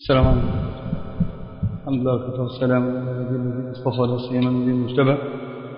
السلام عليكم. الحمد لله والصلاة والسلام على نبي الذي اصطفى لا سيما النبي المجتبى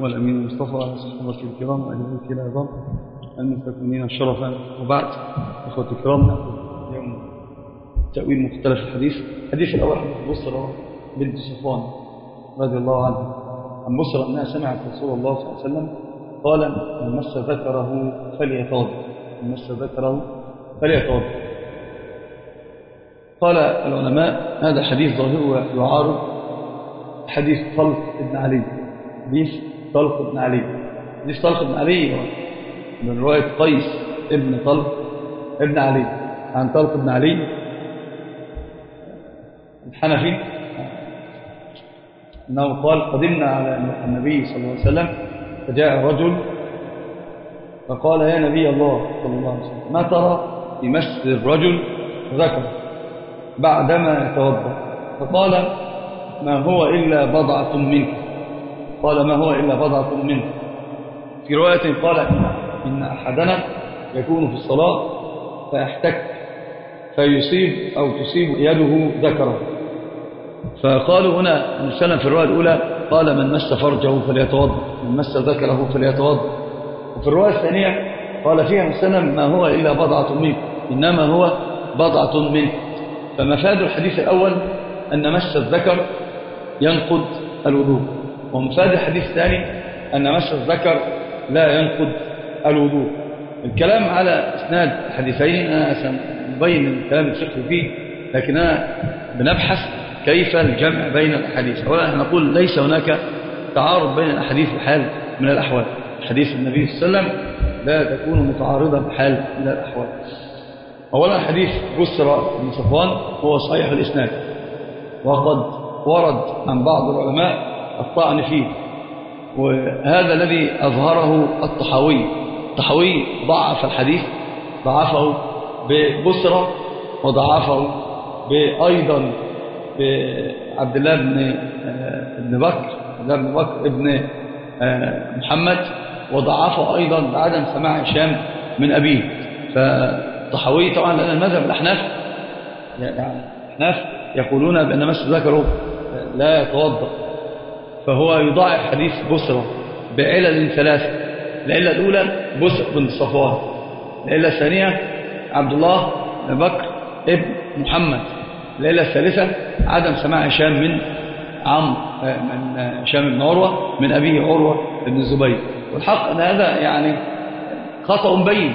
والأمين المصطفى على صحبه الكرام وعلى بيته العظام المستكملين الشرفا وبعد إخوة الكرام اليوم تأويل مختلف الحديث. الحديث الأول حديث بصرة بنت صفوان رضي الله عنها. عن بصرة أنها سمعت رسول الله صلى الله عليه وسلم قال من مس ذكره فليتوضأ. من مس ذكره فليتوضأ. قال العلماء هذا حديث ظاهره يعارض حديث طلق بن علي. حديث طلق بن علي. حديث طلق بن علي من رواية قيس ابن طلق ابن علي. عن طلق بن علي. الحنفي. أنه قال قدمنا على النبي صلى الله عليه وسلم فجاء رجل فقال يا نبي الله صلى الله عليه وسلم ما ترى في مس الرجل ذكر؟ بعدما يتوضأ. فقال ما هو إلا بضعة منك. قال ما هو إلا بضعة منك. في رواية قال إن أحدنا يكون في الصلاة فيحتك فيصيب أو تصيب يده ذكره. فقالوا هنا نسلم في الرواية الأولى قال من مس فرجه فليتوضأ من مس ذكره فليتوضأ. وفي الرواية الثانية قال فيها مسلم ما هو إلا بضعة منك إنما هو بضعة منك. فمفاد الحديث الأول أن مس الذكر ينقض الوضوء ومفاد الحديث الثاني أن مس الذكر لا ينقض الوضوء. الكلام على إسناد الحديثين أنا سنبين الكلام الشيخ فيه لكننا بنبحث كيف الجمع بين الأحاديث. أولا نقول ليس هناك تعارض بين الأحاديث بحال من الأحوال. حديث النبي صلى الله عليه وسلم لا تكون متعارضة بحال من الأحوال. أولا حديث بسرى بن صفوان هو صحيح الإسناد. وقد ورد عن بعض العلماء الطعن فيه. وهذا الذي أظهره الطحاوي. الطحاوي ضعف الحديث ضعفه ببسرى وضعفه أيضا بعبد الله بن ابن بكر عبد الله بن بكر ابن محمد وضعفه أيضا بعدم سماع هشام من أبيه. فالطحاوي طبعا لأن المذهب الأحناف الأحناف يقولون بأن مس ذكره لا يتوضأ فهو يضاعف حديث بسرة بعلل ثلاثة العلة الأولى بسر بن صفوان العلة الثانية عبد الله بن بكر ابن محمد العلة الثالثة عدم سماع هشام من عم من هشام بن عروة من أبيه عروة بن الزبير. والحق أن هذا يعني خطأ بين.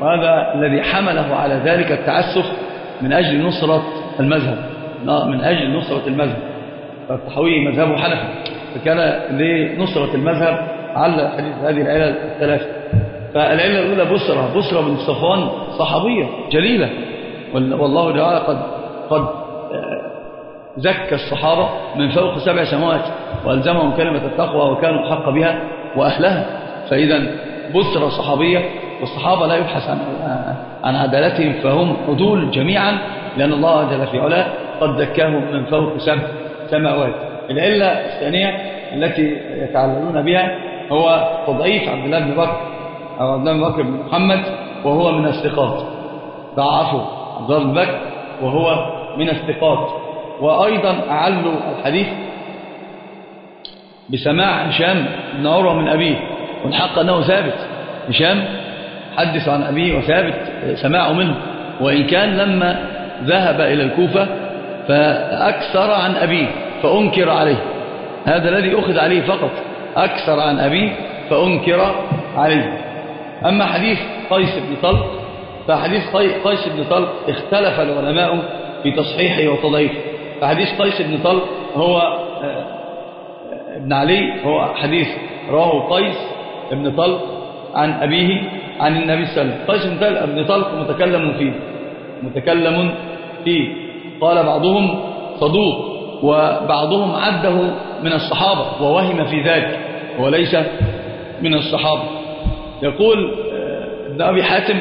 وهذا الذي حمله على ذلك التعسف من أجل نصرة المذهب. من أجل نصرة المذهب. فالطحوي مذهبه حنفي. فكان لنصرة المذهب على حديث هذه العلة الثلاثة فالعلة الأولى بسرة بسرة بن صفوان صحابية جليلة. والله تعالى قد قد زكى الصحابة من فوق سبع سماوات وألزمهم كلمة التقوى وكانوا حق بها وأهلها. فإذا بسرة صحابية والصحابة لا يبحث عن عن عدالتهم فهم عدول جميعا لأن الله جل في علاه قد زكاهم من فوق سبع سماوات. العلة الثانية التي يتعللون بها هو تضعيف عبد الله بن بكر أو عبد الله بن بكر بن محمد وهو من الثقات. ضعفه عبد الله بن بكر وهو من الثقات. وأيضا أعلوا الحديث بسماع هشام بن عروة من أبيه والحق أنه ثابت. هشام حدث عن أبيه وثابت سماعه منه. وإن كان لما ذهب إلى الكوفة فأكثر عن أبيه فأنكر عليه. هذا الذي أخذ عليه فقط. أكثر عن أبيه فأنكر عليه. أما حديث قيس بن طلق فحديث قيس بن طلق اختلف العلماء في تصحيحه وتضعيفه. فحديث قيس بن طلق هو ابن علي هو حديث رواه قيس بن طلق عن أبيه عن النبي صلى الله عليه وسلم. قيس بن طلق متكلم فيه. متكلم فيه. قال بعضهم صدوق وبعضهم عده من الصحابة ووهم في ذلك وليس من الصحابة. يقول ابن أبي حاتم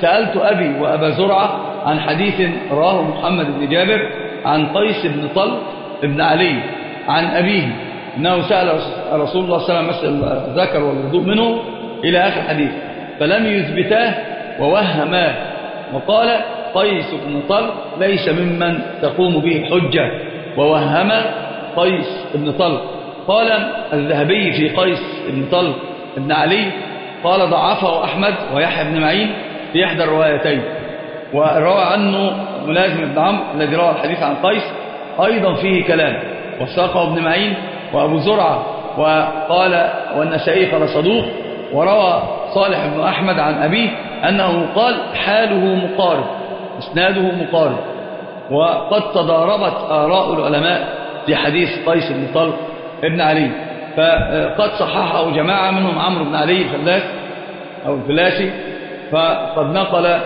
سألت أبي وأبا زرعة عن حديث راه محمد بن جابر عن قيس بن طلق بن علي عن أبيه أنه سأل رسول الله صلى الله عليه وسلم الذكر والوضوء منه إلى آخر حديث. فلم يثبتاه ووهماه وقال قيس بن طلق ليس ممن تقوم به الحجة ووهم قيس بن طلق. قال الذهبي في قيس بن طلق بن علي قال ضعفه أحمد ويحيى بن معين في إحدى الروايتين. وروى عنه ملازم بن عمرو الذي روى الحديث عن قيس أيضا فيه كلام. وساقه ابن معين وأبو زرعة. وقال والنسائي قال صدوق وروى صالح بن أحمد عن أبيه أنه قال حاله مقارب إسناده مقارب وقد تضاربت آراء العلماء في حديث قيس بن طلق ابن علي فقد صححه جماعة منهم عمرو بن علي الفلاس أو الفلاسي فقد نقل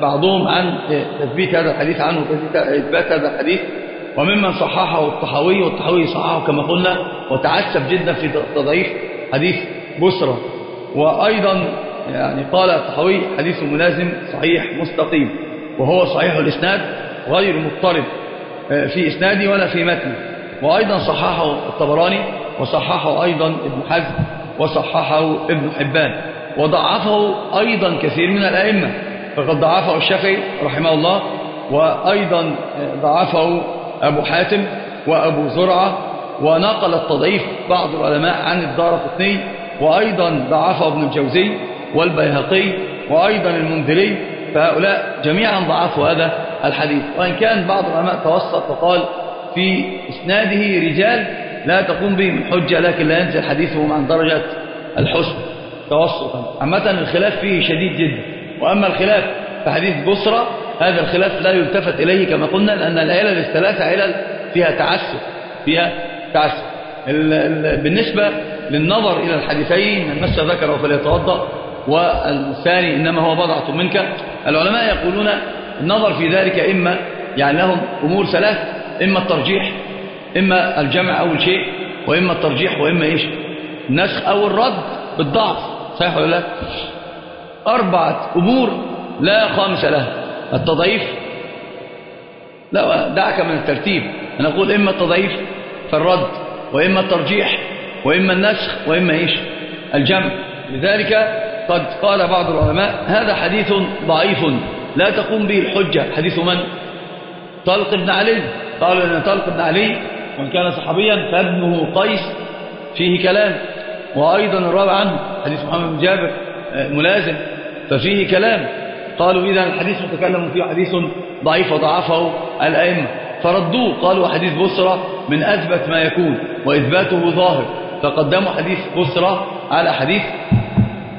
بعضهم عن تثبيت هذا الحديث عنه إثبات هذا الحديث وممن صححه الطحاوي والطحاوي صححه كما قلنا وتعسف جدا في تضعيف حديث بسرة. وأيضا يعني قال الطحاوي حديث ملازم صحيح مستقيم وهو صحيح الإسناد غير مضطرب في إسناده ولا في متنه وأيضا صححه الطبراني وصححه أيضا ابن حزم وصححه ابن حبان وضعفه أيضا كثير من الأئمة فقد ضعفه الشافعي رحمه الله وأيضا ضعفه أبو حاتم وأبو زرعة ونقل التضعيف بعض العلماء عن الدار قطني وأيضا ضعفه ابن الجوزي والبيهقي وأيضا المنذري فهؤلاء جميعا ضعفوا هذا الحديث. وإن كان بعض العلماء توسط وقال في إسناده رجال لا تقوم بهم الحجة لكن لا ينزل حديثهم عن درجة الحسن توسطا. عامة الخلاف فيه شديد جدا. وأما الخلاف في حديث بصرة هذا الخلاف لا يلتفت إليه كما قلنا لأن العلل الثلاثة علل فيها تعسف فيها تعسف. بالنسبة للنظر إلى الحديثين من مس ذكره فليتوضأ والثاني إنما هو بضعة منك. العلماء يقولون النظر في ذلك إما يعني لهم أمور ثلاث إما الترجيح إما الجمع أول شيء وإما الترجيح وإما إيش؟ النسخ أو الرد بالضعف. صحيح ولا لا؟ أربعة أمور لا خامس لها. التضعيف لا دعك من الترتيب. أنا أقول إما التضعيف فالرد وإما الترجيح. وإما النسخ وإما إيش؟ الجمع. لذلك قد قال بعض العلماء هذا حديث ضعيف. لا تقوم به الحجة. حديث من؟ طلق بن علي. قالوا أن طلق بن علي وإن كان صحابيا فابنه قيس. فيه كلام. وأيضا الرابع عنه حديث محمد بن جابر ملازم. ففيه كلام. قالوا إذا الحديث متكلم فيه حديث ضعيف وضعفه الأئمة. فردوه. قالوا حديث بصرة من أثبت ما يكون وإثباته ظاهر. فقدموا حديث بصرة على حديث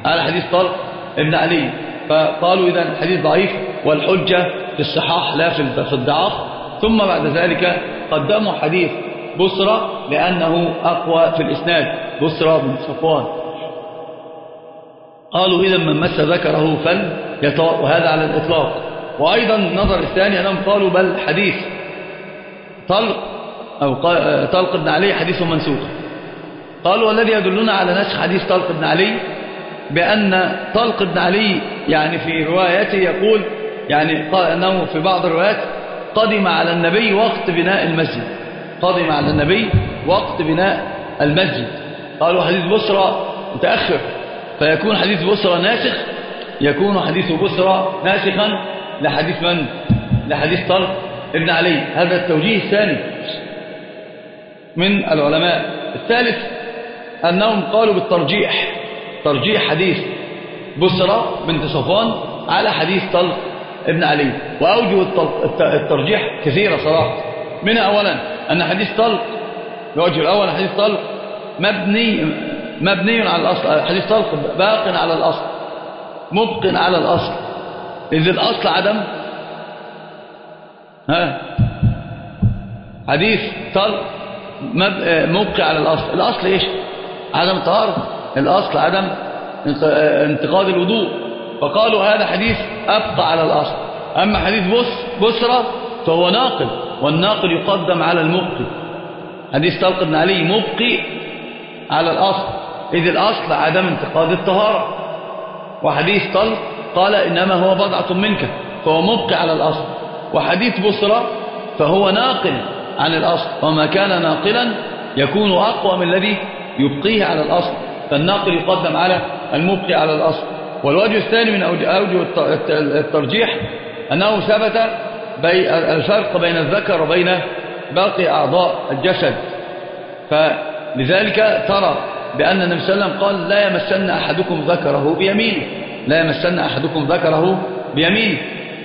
على حديث طلق ابن علي. فقالوا إذا الحديث ضعيف والحجة في الصحاح لا في الضعاف ثم بعد ذلك قدموا حديث بصرة لأنه أقوى في الإسناد بصرة بن صفوان. قالوا إذا من مس ذكره فل وهذا على الإطلاق. وأيضا النظر الثاني أنهم قالوا بل حديث طلق أو طلق بن علي حديث منسوخ. قالوا والذي يدلنا على نسخ حديث طلق بن علي بأن طلق بن علي يعني في روايته يقول يعني قال أنه في بعض الروايات قدم على النبي وقت بناء المسجد. قدم على النبي وقت بناء المسجد. قالوا حديث بصرى متأخر. فيكون حديث بصرى ناسخ يكون حديث بصرى ناسخا لحديث من؟ لحديث طلق ابن علي. هذا التوجيه الثاني من العلماء. الثالث أنهم قالوا بالترجيح. ترجيح حديث بصرى بنت صفوان على حديث طلق ابن علي. وأوجه الترجيح كثيرة صراحة. منها أولا أن حديث طلق الوجه الأول حديث طلق مبني مبني على الأصل حديث طلق باق على الأصل مبق على الأصل. إذ الأصل عدم. ها؟ حديث طلق مبقي على الأصل. الأصل إيش؟ عدم طهارة الأصل عدم انتقاد الوضوء. فقالوا هذا حديث أبقى على الأصل. أما حديث بس بسرة فهو ناقل. والناقل يقدم على المبقي. حديث طلق بن علي مبقي على الأصل. إذ الأصل عدم انتقاد الطهارة. وحديث طلق قال إنما هو بضعة منك. فهو مبقي على الأصل. وحديث بصرة فهو ناقل عن الأصل. وما كان ناقلا يكون أقوى من الذي يبقيه على الأصل فالناقل يقدم على المبقي على الأصل. والوجه الثاني من أوجه الترجيح أنه ثبت الفرق بين الذكر وبين باقي أعضاء الجسد. فلذلك ترى بأن النبي صلى الله عليه وسلم قال لا يمسن أحدكم ذكره بيمينه. لا يمسن أحدكم ذكره بيمينه.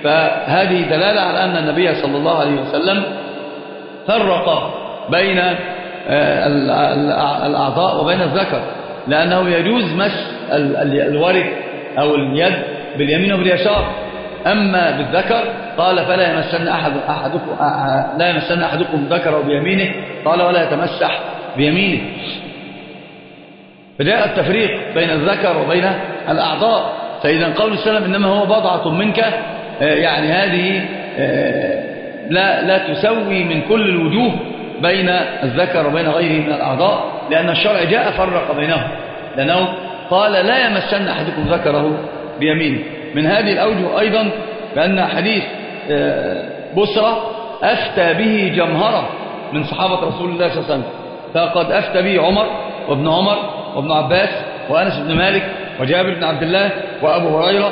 فهذه دلالة على أن النبي صلى الله عليه وسلم فرق بين الأعضاء وبين الذكر لأنه يجوز مس الورك أو اليد باليمين وباليسار. أما بالذكر قال فلا يمسن أحد أحدكم لا يمسن أحدكم ذكره بيمينه قال ولا يتمسح بيمينه. فجاء التفريق بين الذكر وبين الأعضاء. فإذا قول السلام إنما هو بضعة منك آه، يعني هذه آه، لا, لا تسوي من كل الوجوه. بين الذكر وبين غيره من الأعضاء لأن الشرع جاء فرق بينهم. لأنه قال لا يمسن أحدكم ذكره بيمينه. من هذه الأوجه أيضا بأن حديث آه، بسرة أفتى به جمهرة من صحابة رسول الله صلى الله عليه وسلم. فقد أفتى به عمر وابن عمر وابن عباس وأنس بن مالك وجابر بن عبد الله وأبو هريرة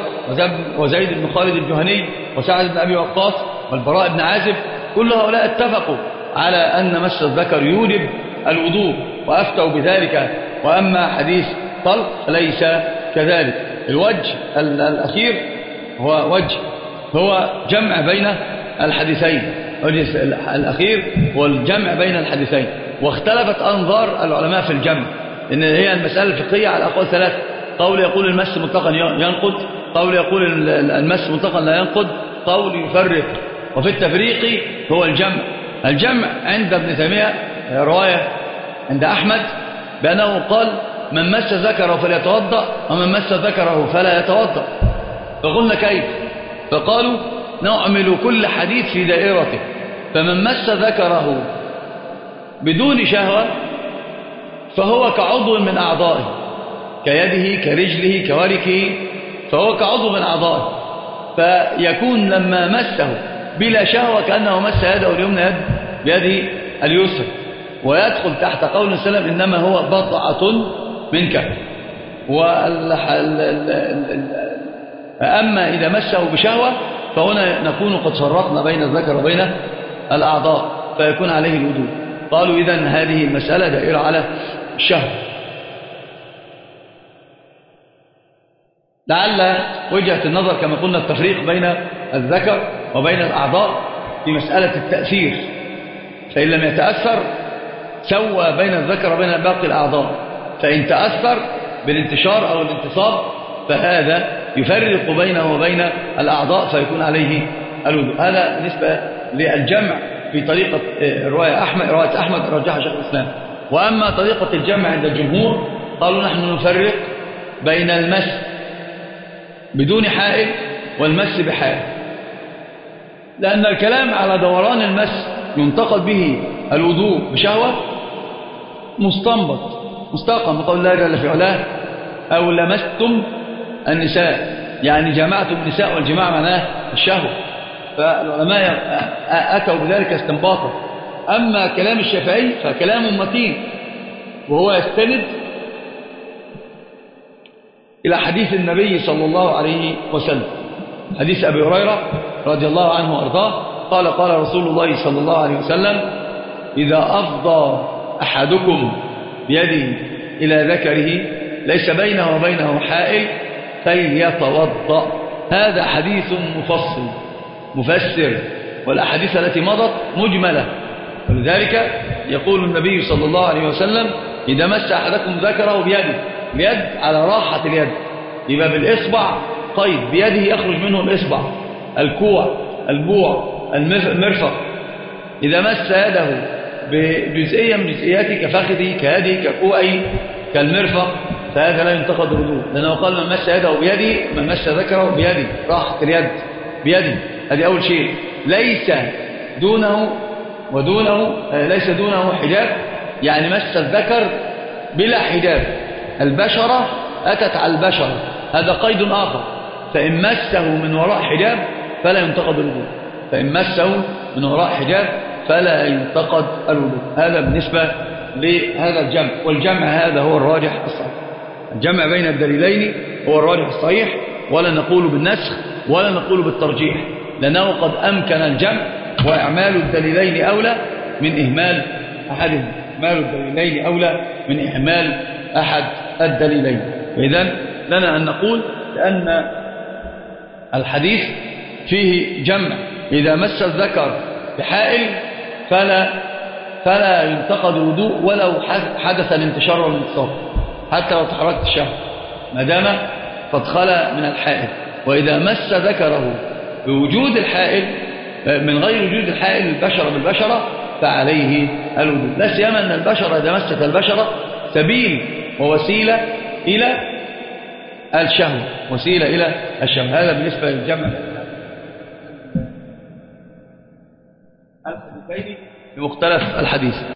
وزيد بن خالد الجهني وسعد بن أبي وقاص والبراء بن عازب. كل هؤلاء اتفقوا على أن مس الذكر يوجب الوضوء وأفتوا بذلك وأما حديث طلق ليس كذلك. الوجه الأخير هو وجه هو جمع بين الحديثين. الأخير هو الجمع بين الحديثين. واختلفت أنظار العلماء في الجمع. إن هي المسألة الفقهية على أقوال ثلاثة قول يقول المس مطلقا ينقض قول يقول المس مطلقا لا ينقض قول يفرق. وفي التفريق هو الجمع. الجمع عند ابن تيمية رواية عند أحمد بأنه قال من مس ذكره فليتوضأ ومن مس ذكره فلا يتوضأ فقلنا كيف؟ فقالوا نعمل كل حديث في دائرته فمن مس ذكره بدون شهوة فهو كعضو من أعضائه كيده كرجله كوركه فهو كعضو من أعضائه فيكون لما مسه بلا شهوة كأنه مس يده اليمنى يد بيده اليسر ويدخل تحت قول السلام إنما هو بضعة منك. أما إذا مسه بشهوة فهنا نكون قد فرقنا بين الذكر وبين الأعضاء فيكون عليه الوضوء قالوا إذا هذه المسألة دائرة على الشهوة. لعل وجهة النظر كما قلنا التفريق بين الذكر وبين الأعضاء في مسألة التأثير. فإن لم يتأثر سوى بين الذكر وبين باقي الأعضاء. فإن تأثر بالانتشار أو الانتصاب فهذا يفرق بينه وبين الأعضاء فيكون عليه الوضوء هذا بالنسبة للجمع في طريقة آه، رواية أحمد رواية أحمد رجحها شيخ الإسلام. وأما طريقة الجمع عند الجمهور قالوا نحن نفرق بين المس بدون حائل والمس بحائل. لأن الكلام على دوران المس ينتقد به الوضوء بشهوة مستنبط مستقم من قول الله جل في علاه أو لمستم النساء يعني جمعتم النساء والجماع معناه الشهوة. فالعلماء أتوا بذلك استنباطا. أما كلام الشافعي فكلام متين وهو يستند إلى حديث النبي صلى الله عليه وسلم. حديث أبي هريرة رضي الله عنه وأرضاه قال قال رسول الله صلى الله عليه وسلم إذا أفضى أحدكم بيده إلى ذكره ليس بينه وبينه حائل فليتوضأ. هذا حديث مفصل مفسر والأحاديث التي مضت مجملة. ولذلك يقول النبي صلى الله عليه وسلم إذا مس أحدكم ذكره بيده بيد على راحة اليد يبقى بالإصبع قيد بيده يخرج منه الإصبع الكوع البوع المرفق. إذا مس يده بجزئية من جزئياته كفخذه كيده ككوعه كالمرفق. فهذا لا ينتقد الوضوء لأنه قال من مس يده بيده من مس ذكره بيده راحة اليد بيده هذه أول شيء. ليس دونه ودونه آه، ليس دونه حجاب. يعني مس الذكر بلا حجاب. البشرة أتت على البشرة هذا قيد آخر. فإن مسه من وراء حجاب فلا ينتقد الوضوء فإن مسه من وراء حجاب فلا ينتقد الوضوء هذا بالنسبة لهذا الجمع. والجمع هذا هو الراجح الصحيح. الجمع بين الدليلين هو الراجح الصحيح ولا نقول بالنسخ ولا نقول بالترجيح لأنه قد أمكن الجمع وإعمال الدليلين أولى من إهمال أحدهم إهمال الدليلين أولى من إهمال أحد الدليلين. إذن لنا أن نقول لأن الحديث فيه جمع. إذا مس الذكر بحائل فلا فلا ينتقد الوضوء ولو حدث الانتشار والانتصاب. حتى لو تحركت الشهر. ما دام قد خلى من الحائل. وإذا مس ذكره بوجود الحائل من غير وجود الحائل البشرة بالبشرة فعليه الوضوء. لا سيما أن البشرة إذا مست البشرة سبيل ووسيلة إلى الشهوة وسيلة إلى الشهوة هذا بالنسبة للجمع. الحديثين بمختلف الحديث.